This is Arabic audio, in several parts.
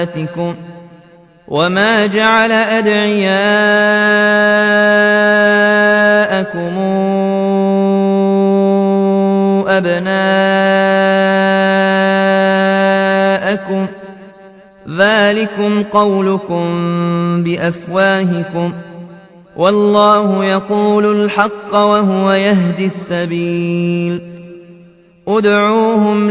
أمهاتكم وما جعل أدعياءكم أبناءكم ذلكم قولكم بأفواهكم والله يقول الحق وهو يهدي السبيل ادعوهم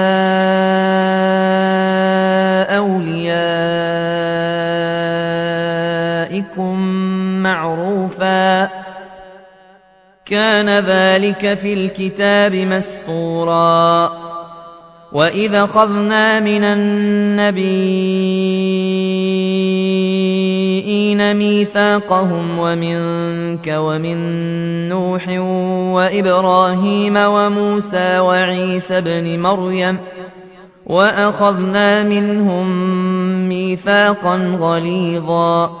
كان ذلك في الكتاب مسطورا. وإذا خذنا من النبيين ميثاقهم ومنك ومن نوح وإبراهيم وموسى وعيسى بن مريم وأخذنا منهم ميثاقا غليظا.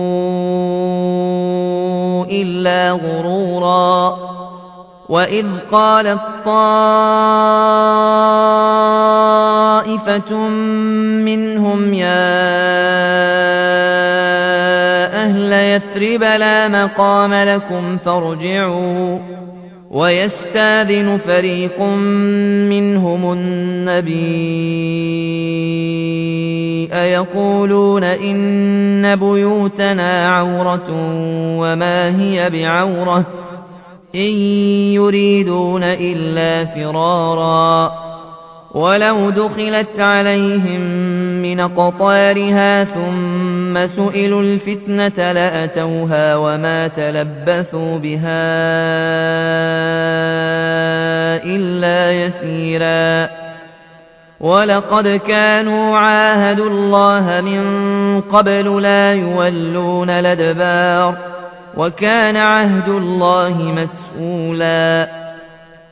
إلا غرورا. وإذ قالت طائفة منهم يا أهل يثرب لا مقام لكم فارجعوا. ويستاذن فريق منهم النبي أيقولون إن بيوتنا عورة وما هي بعورة إن يريدون إلا فرارا ولو دخلت عليهم من قطارها ثم سئلوا الفتنة لأتوها وما تلبثوا بها إلا يسيرا. ولقد كانوا عاهدوا الله من قبل لا يولون الأدبار وكان عهد الله مسؤولا.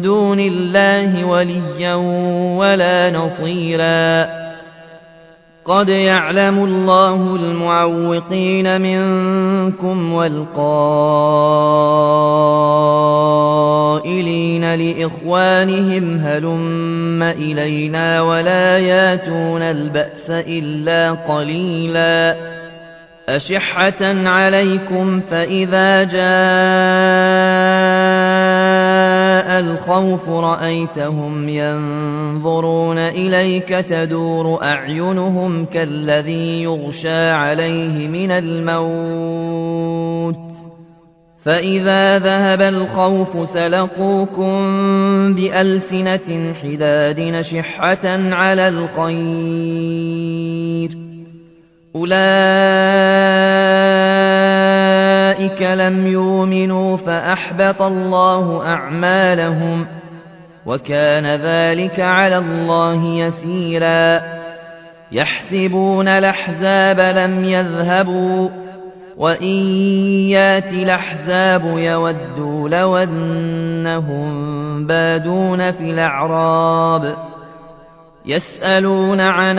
دون الله وليا ولا نصيرا. قد يعلم الله المعوقين منكم والقائلين لإخوانهم هلم إلينا ولا ياتون البأس إلا قليلاً. أشحة عليكم فإذا جاء الخوف رأيتهم ينظرون إليك تدور أعينهم كالذي يغشى عليه من الموت فإذا ذهب الخوف سلقوكم بألسنة حداد نشحة على الخير أولئك لم يؤمنوا فأحبط الله أعمالهم وكان ذلك على الله يسيرا يحسبون الأحزاب لم يذهبوا وإن يات الأحزاب يودوا لو أنهم بادون في الأعراب يسألون عن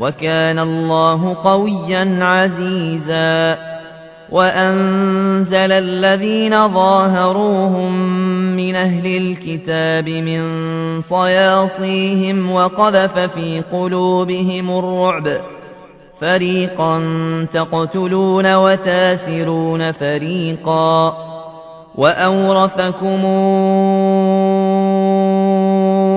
وكان الله قويا عزيزا وأنزل الذين ظاهروهم من أهل الكتاب من صياصيهم وقذف في قلوبهم الرعب. فريقا تقتلون وتاسرون فريقا. وأورثكم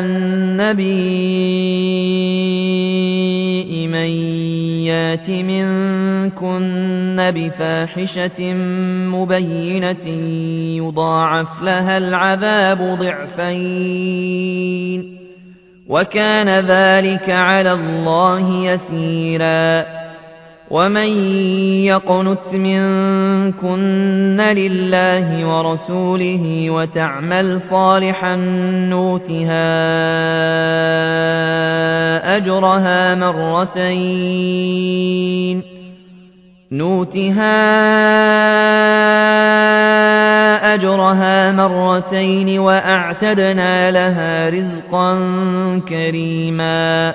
النبي من يات منكن بفاحشة مبينة يضاعف لها العذاب ضعفين. وكان ذلك على الله يسيرا. ومن يقنت منكن لله ورسوله وتعمل صالحا نوتها أجرها مرتين نوتها أجرها مرتين وأعتدنا لها رزقا كريما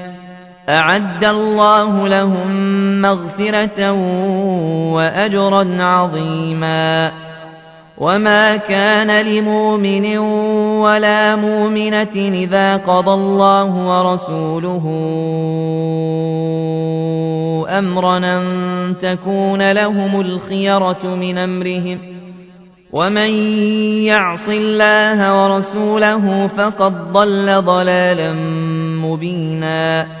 أعد الله لهم مغفرة وأجرا عظيما. وما كان لمؤمن ولا مؤمنة إذا قضى الله ورسوله أمرا أن تكون لهم الخيرة من أمرهم. ومن يعص الله ورسوله فقد ضل ضلالا مبينا.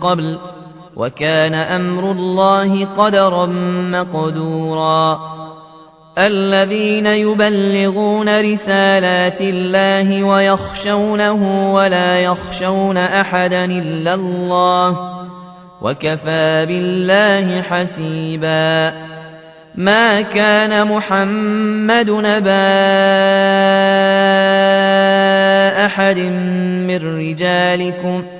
قبل وكان أمر الله قدرا مقدورا الذين يبلغون رسالات الله ويخشونه ولا يخشون أحدا إلا الله وكفى بالله حسيبا ما كان محمد نبا أحد من رجالكم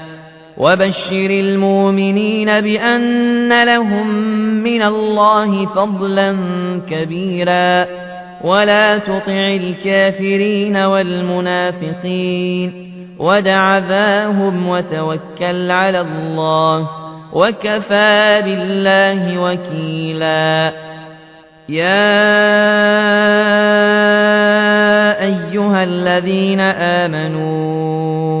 وبشر المؤمنين بأن لهم من الله فضلا كبيرا ولا تطع الكافرين والمنافقين ودع ذاهم وتوكل على الله وكفى بالله وكيلا يا أيها الذين آمنوا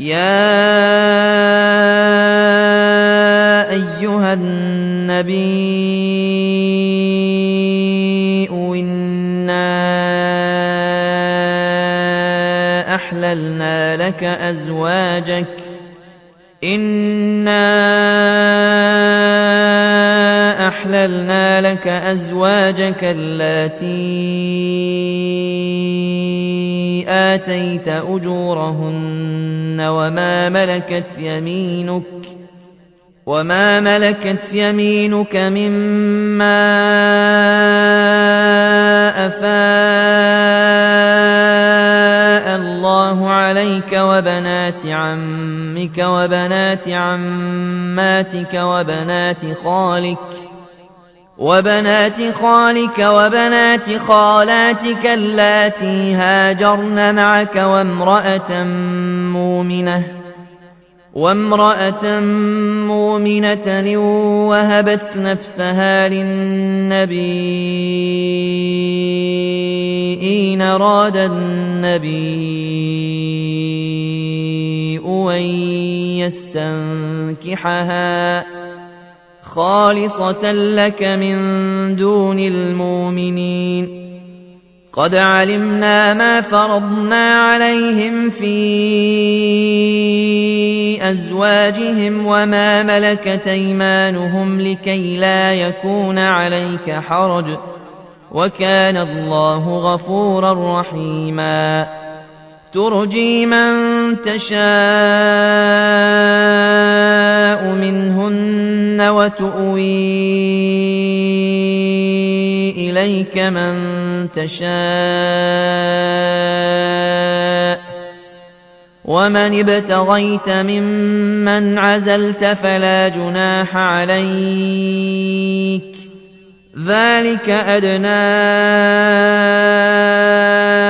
يا أيها النبي إنا أحللنا لك أزواجك إنا أحللنا لك أزواجك اللاتي آتيت أجورهن وما ملكت يمينك وما ملكت يمينك مما أفاء الله عليك وبنات عمك وبنات عماتك وبنات خالك وبنات خالك وبنات خالاتك اللاتي هاجرن معك وامرأة مؤمنة وامرأة مؤمنة وهبت نفسها للنبي إن أراد النبي أن يستنكحها. خالصة لك من دون المؤمنين. قد علمنا ما فرضنا عليهم في أزواجهم وما ملكت أيمانهم لكي لا يكون عليك حرج. وكان الله غفورا رحيما. ترجي من تشاء منهن وتؤوي إليك من تشاء ومن ابتغيت ممن عزلت فلا جناح عليك ذلك أدنى أن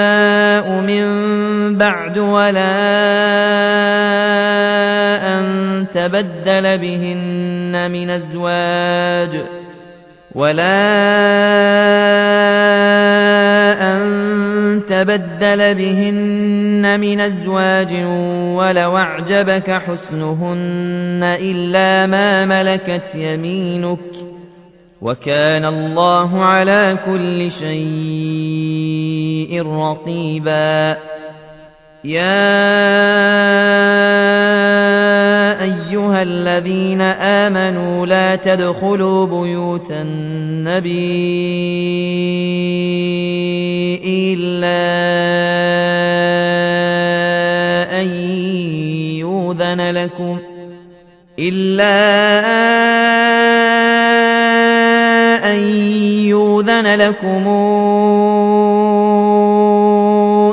من بعد ولا أن تبدل بهن من أزواج ولا أن تبدل بهن من أزواج ولو أعجبك حسنهن إلا ما ملكت يمينك وكان الله على كل شيء رقيبا. يا أيها الذين آمنوا لا تدخلوا بيوت النبي إلا أن يؤذن لكم إلا لكم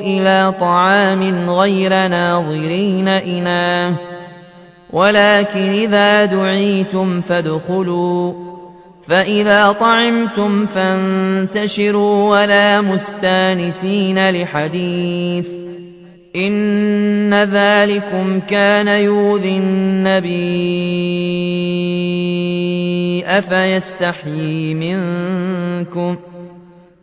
إلى طعام غير ناظرين إناه ولكن إذا دعيتم فادخلوا فإذا طعمتم فانتشروا ولا مستانسين لحديث إن ذلكم كان يؤذي النبي أفيستحيي منكم ۖ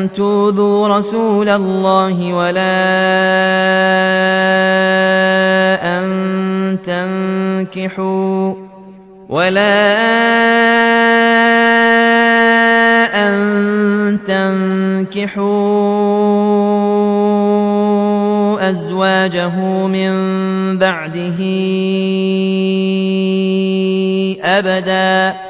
أن توذوا رسول الله ولا أن تنكحوا ولا أن تنكحوا أزواجه من بعده أبداً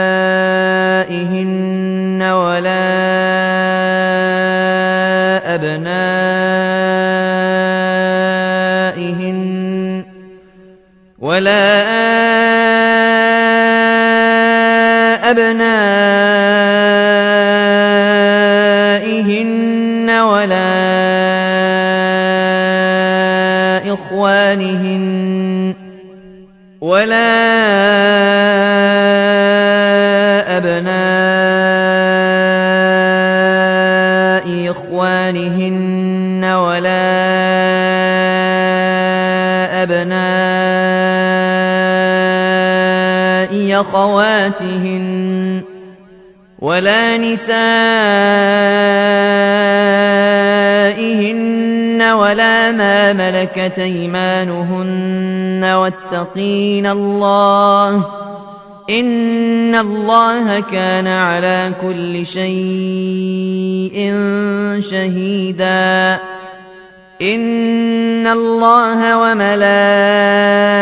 ولا أبنائهن ولا أبنائهن ولا إخوانهن ولا أخواتهن ولا نسائهن ولا ما ملكت أيمانهن واتقين الله إن الله كان على كل شيء شهيدا إن الله وملائكته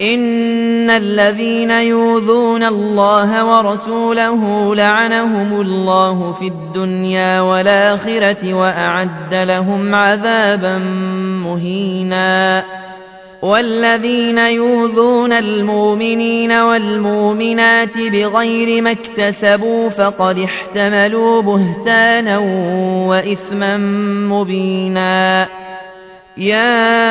ان الذين يؤذون الله ورسوله لعنهم الله في الدنيا والاخره واعد لهم عذابا مهينا والذين يؤذون المؤمنين والمؤمنات بغير ما اكتسبوا فقد احتملوا بهتانا واثما مبينا يا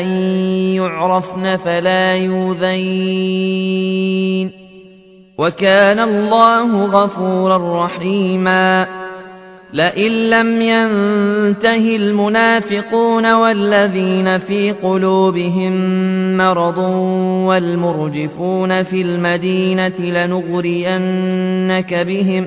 أن يعرفن فلا يوذين وكان الله غفورا رحيما لئن لم ينته المنافقون والذين في قلوبهم مرض والمرجفون في المدينة لنغرينك بهم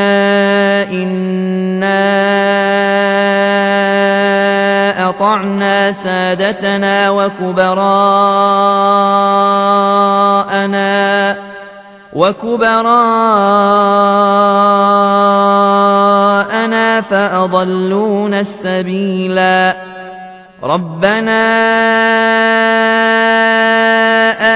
إنا أطعنا سادتنا وكبراءنا وكبراءنا فأضلون السبيلا ربنا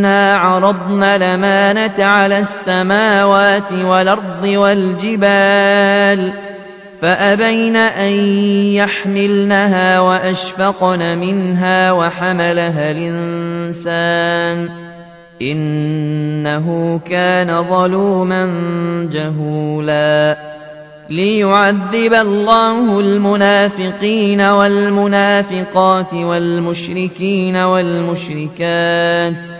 إنا عرضنا الأمانة على السماوات والأرض والجبال فأبين أن يحملنها وأشفقن منها وحملها الإنسان إنه كان ظلوما جهولا ليعذب الله المنافقين والمنافقات والمشركين والمشركات